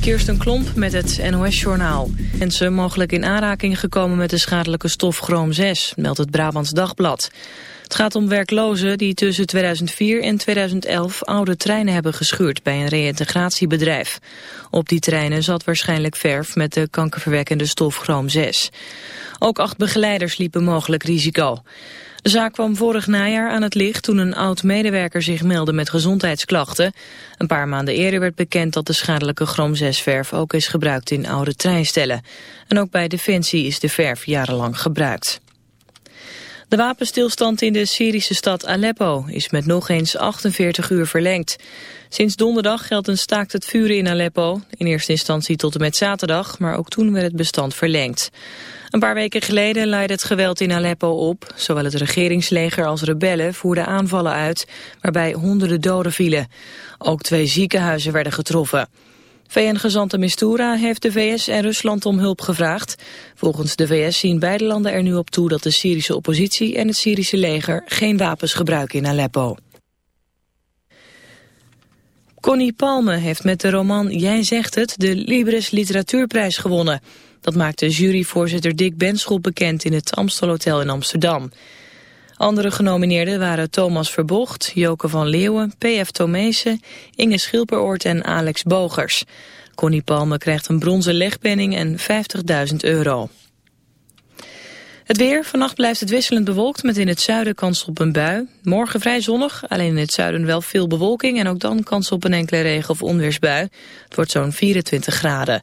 Kirsten Klomp met het NOS-journaal. Mensen mogelijk in aanraking gekomen met de schadelijke stof chroom 6, meldt het Brabants Dagblad. Het gaat om werklozen die tussen 2004 en 2011 oude treinen hebben geschuurd bij een reïntegratiebedrijf. Op die treinen zat waarschijnlijk verf met de kankerverwekkende stof chroom 6. Ook acht begeleiders liepen mogelijk risico. De zaak kwam vorig najaar aan het licht toen een oud-medewerker zich meldde met gezondheidsklachten. Een paar maanden eerder werd bekend dat de schadelijke chroom 6-verf ook is gebruikt in oude treinstellen. En ook bij Defensie is de verf jarenlang gebruikt. De wapenstilstand in de Syrische stad Aleppo is met nog eens 48 uur verlengd. Sinds donderdag geldt een staakt het vuren in Aleppo. In eerste instantie tot en met zaterdag, maar ook toen werd het bestand verlengd. Een paar weken geleden leidde het geweld in Aleppo op. Zowel het regeringsleger als rebellen voerden aanvallen uit, waarbij honderden doden vielen. Ook twee ziekenhuizen werden getroffen. VN-gezante Mistura heeft de VS en Rusland om hulp gevraagd. Volgens de VS zien beide landen er nu op toe dat de Syrische oppositie en het Syrische leger geen wapens gebruiken in Aleppo. Connie Palme heeft met de roman Jij zegt het de Libris Literatuurprijs gewonnen. Dat maakte juryvoorzitter Dick Benschop bekend in het Amstel Hotel in Amsterdam. Andere genomineerden waren Thomas Verbocht, Joke van Leeuwen, P.F. Tomezen, Inge Schilperoort en Alex Bogers. Connie Palme krijgt een bronzen legpenning en 50.000 euro. Het weer. Vannacht blijft het wisselend bewolkt met in het zuiden kans op een bui. Morgen vrij zonnig, alleen in het zuiden wel veel bewolking... en ook dan kans op een enkele regen- of onweersbui. Het wordt zo'n 24 graden.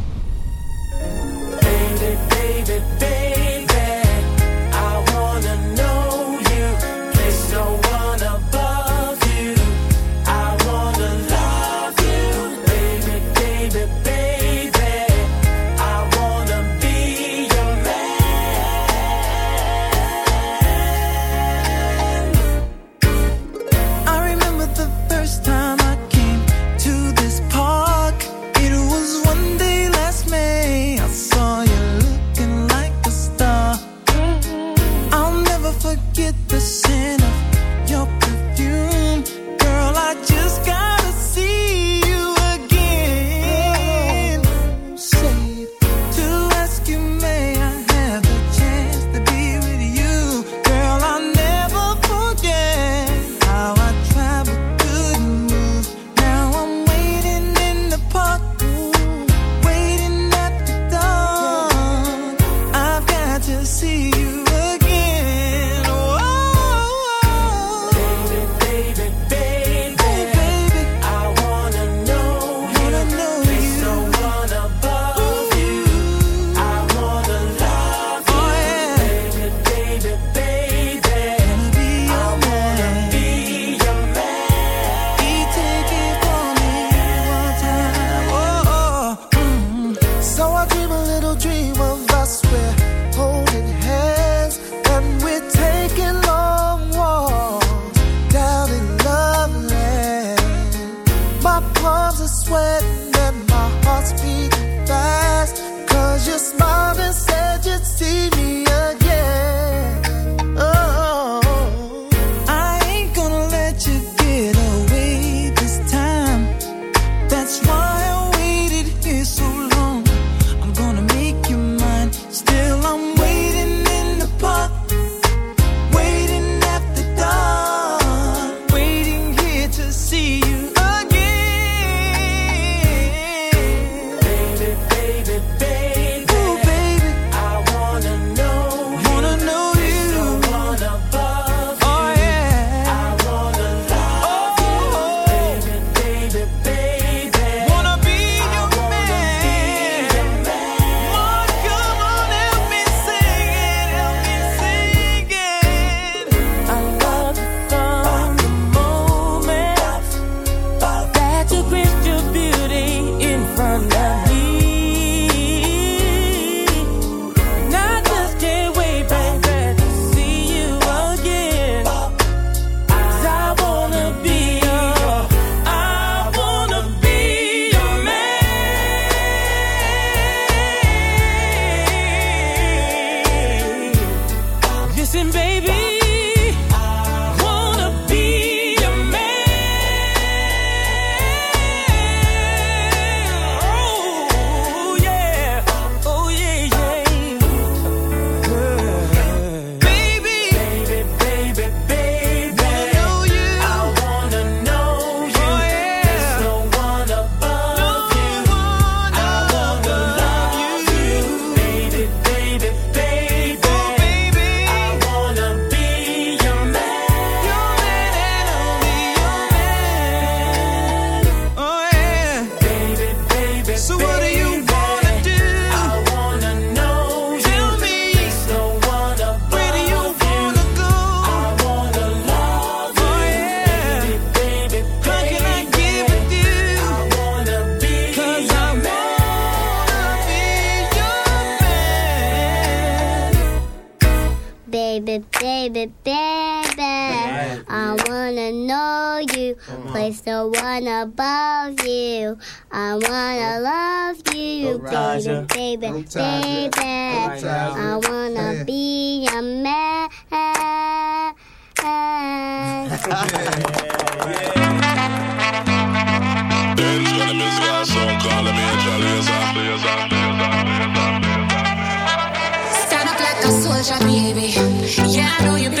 know you.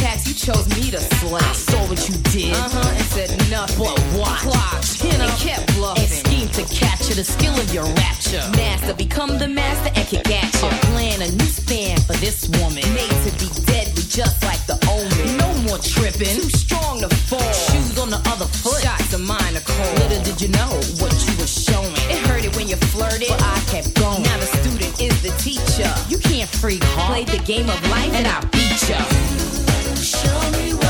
attacks, you chose me to slay. I saw what you did, uh-huh, and said nothing. But what? Clocked, chin and kept bluffing. And schemed to capture the skill of your rapture. Master, become the master and kick at you. Uh-huh. A plan, a new span for this woman. Made to be deadly, just like the omen. No more tripping, too strong to fall. Shoes on the other foot, shots of mine are cold. Little did you know what you were showing. It hurted when you flirted, but I kept going. Now the student is the teacher. You can't freak, huh? Play the game of life and I beat you. Show me what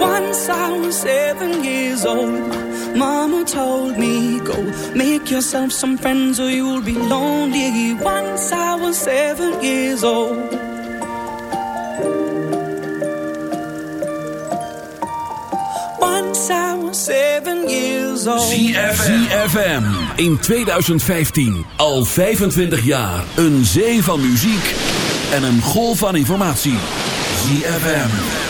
Once I was seven years old, Mama told me, Go make yourself some friends or you'll be lonely. Once I was seven years old. Once in 2015. Al 25 jaar. Een zee van muziek en een golf van informatie. ZFM.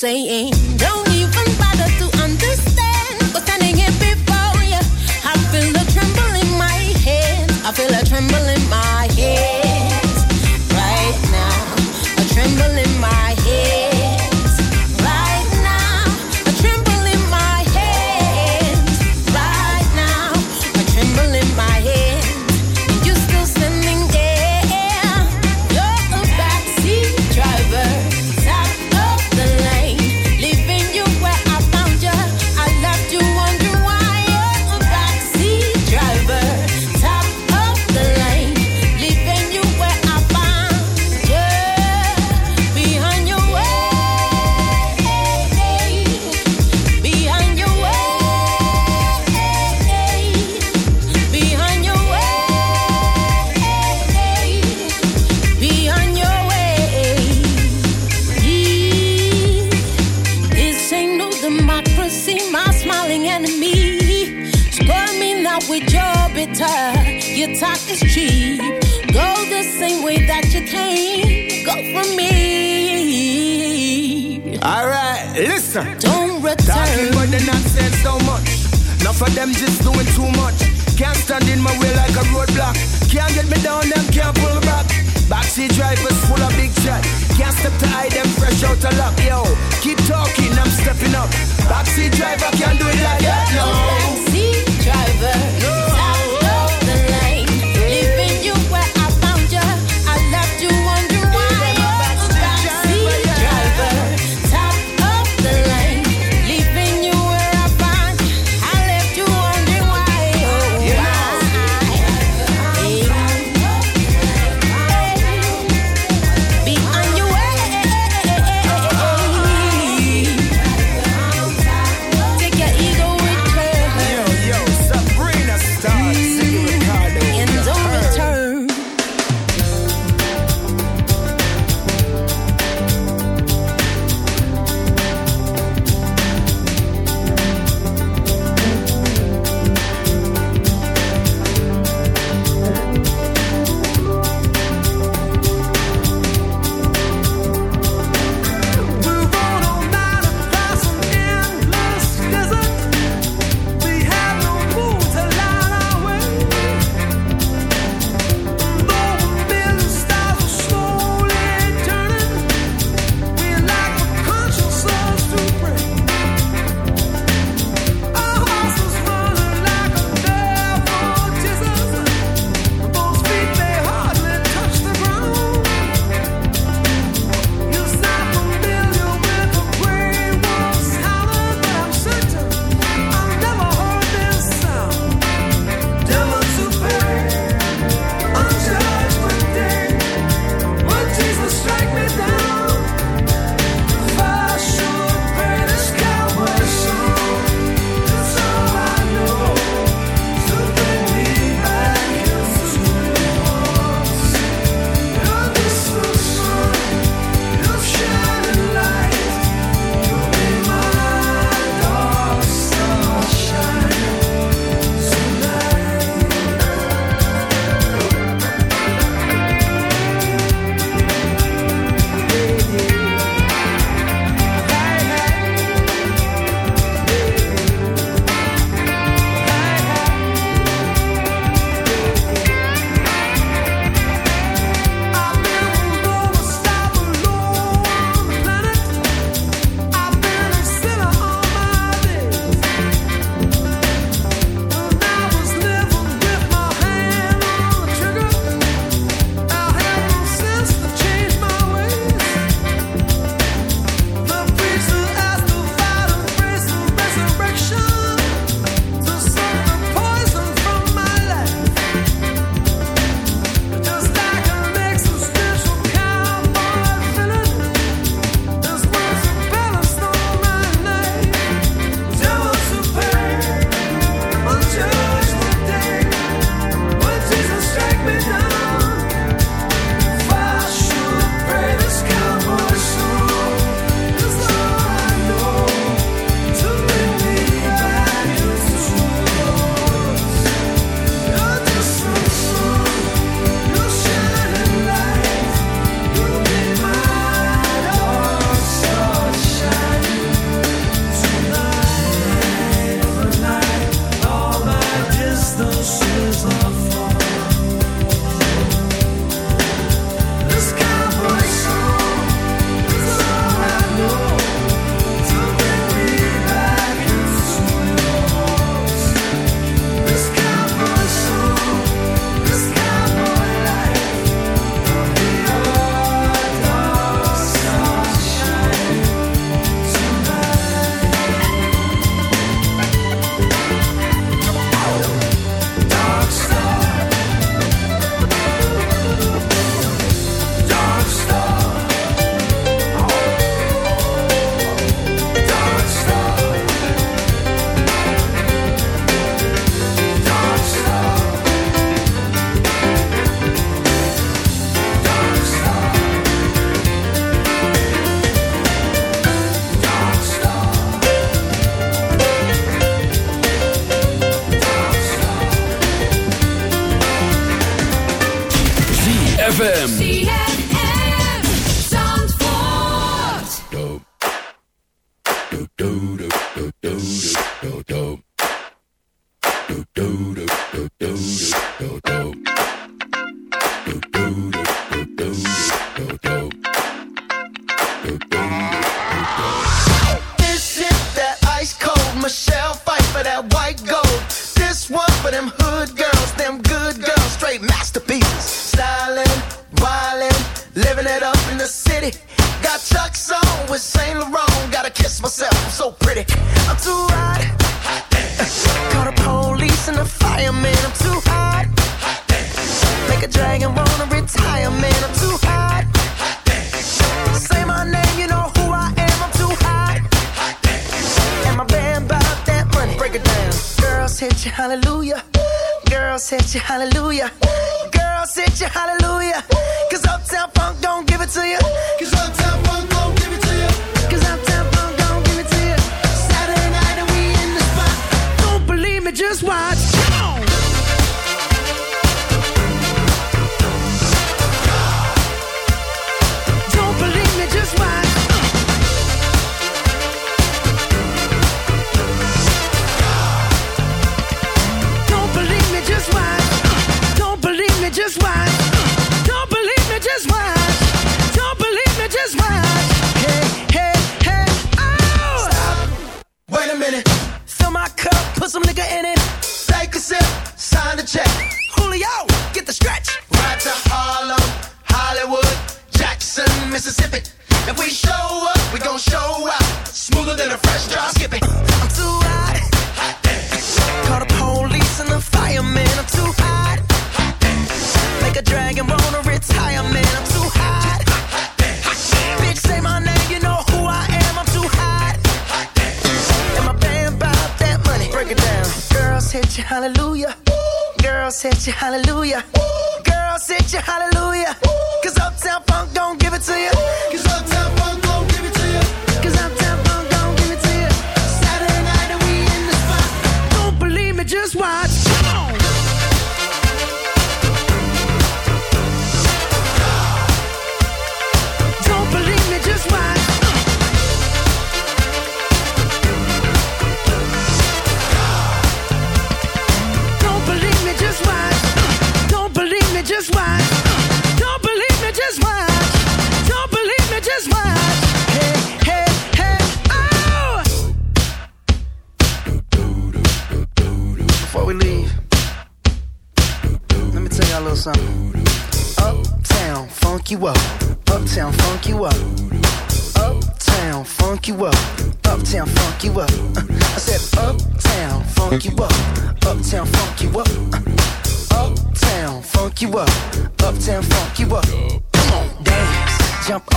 Saying.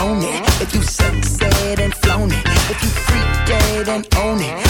own it. If you succeed and flown it. If you freaked dead and own it.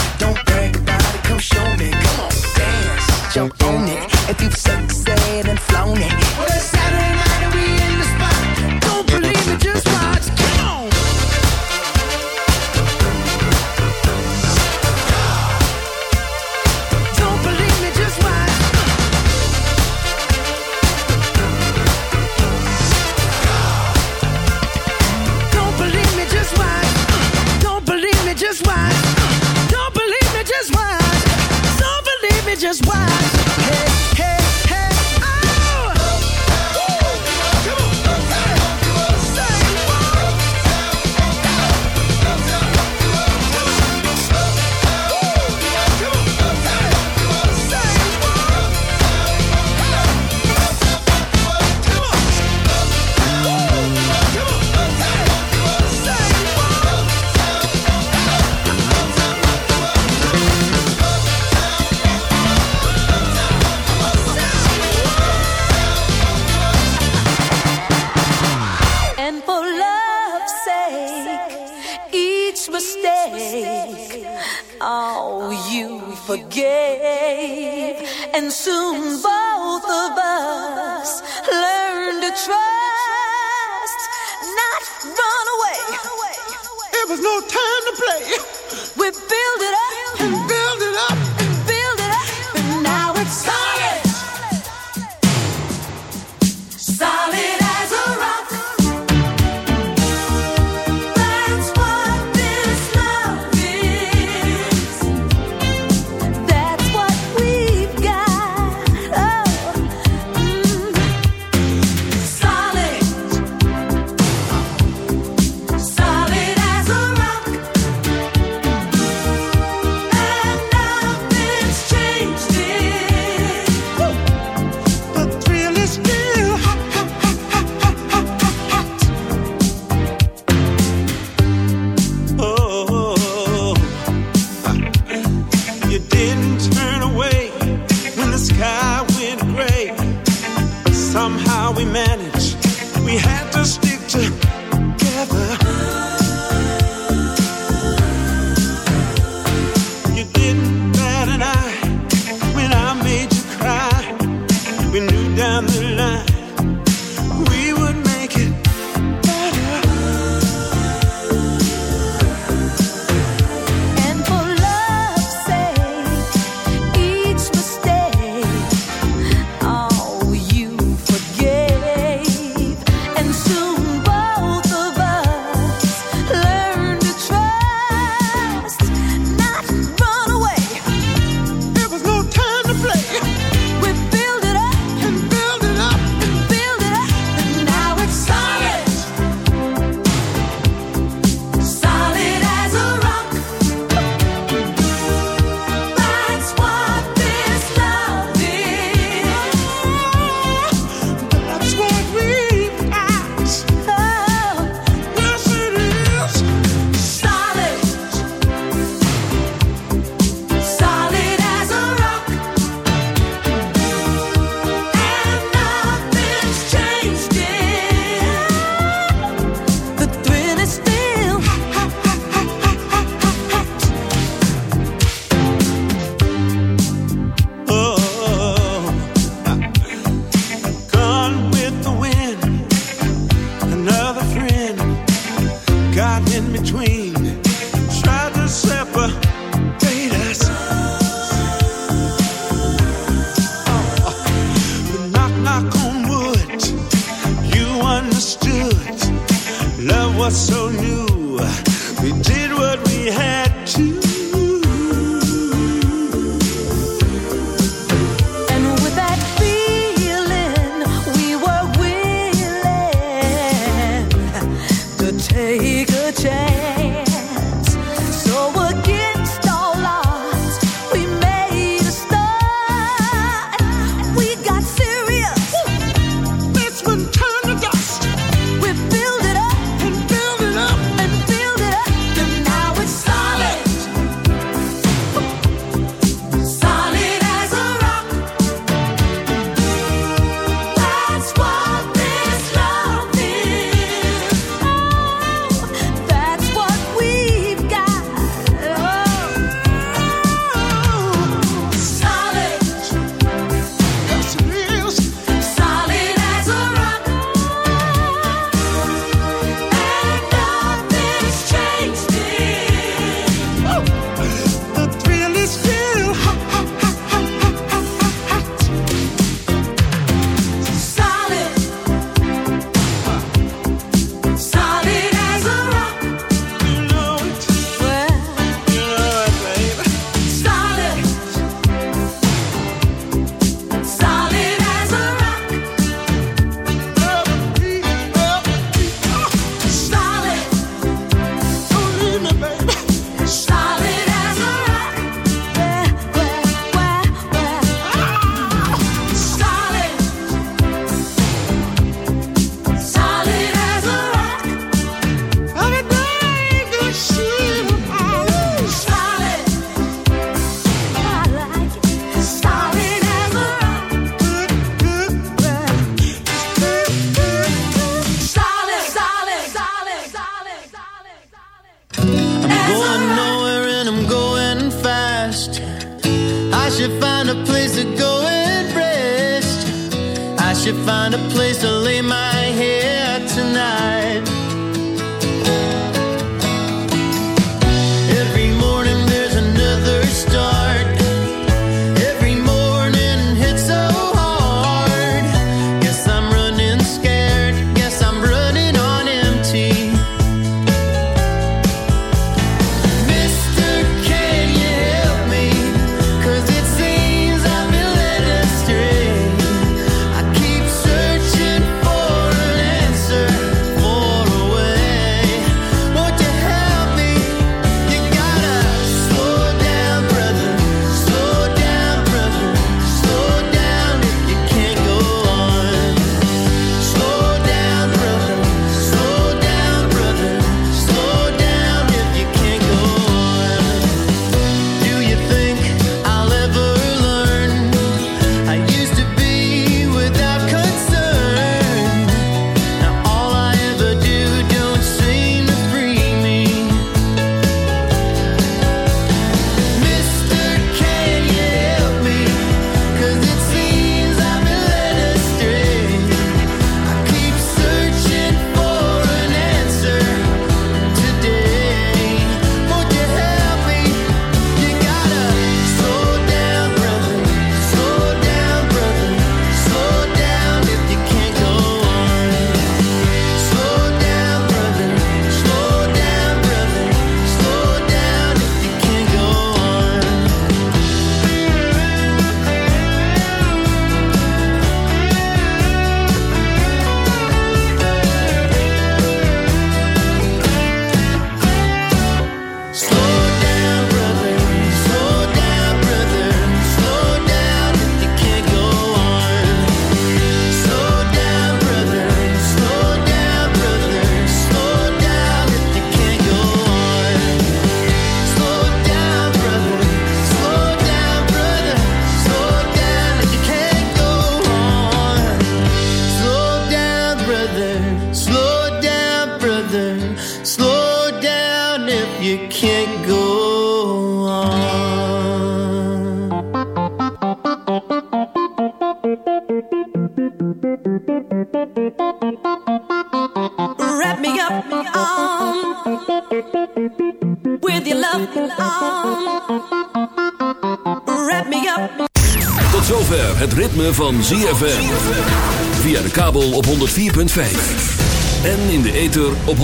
En in de ether op 106.9.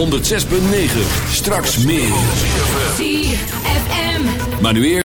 Straks meer. Maar nu eerst.